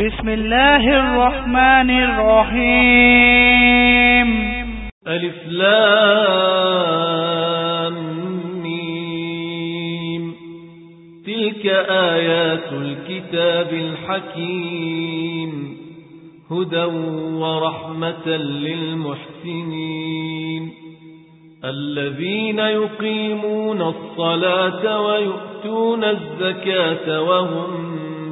بسم الله الرحمن الرحيم ألف لام تلك آيات الكتاب الحكيم هدى ورحمة للمحسنين الذين يقيمون الصلاة ويؤتون الزكاة وهم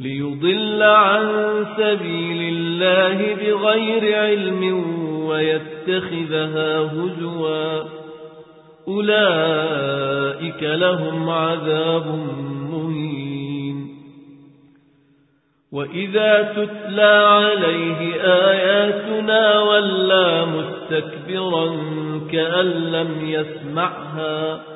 ليضل عن سبيل الله بغير علم ويتخذها هزوا. أولئك لهم عذاب مهين. وإذا تتلى عليه آياتنا ولا مستكبرا كأن لم يسمعها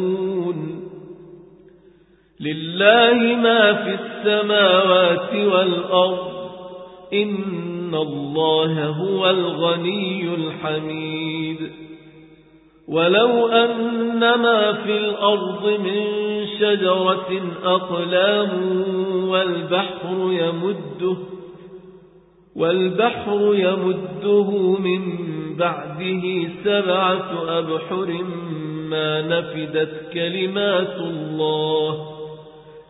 لله ما في السماوات والأرض. إن الله هو الغني الحميد. ولو أن ما في الأرض من شجرة أقلام والبحر يمده والبحر يمده من بعده سبعة أبحر ما نفدت كلمات الله.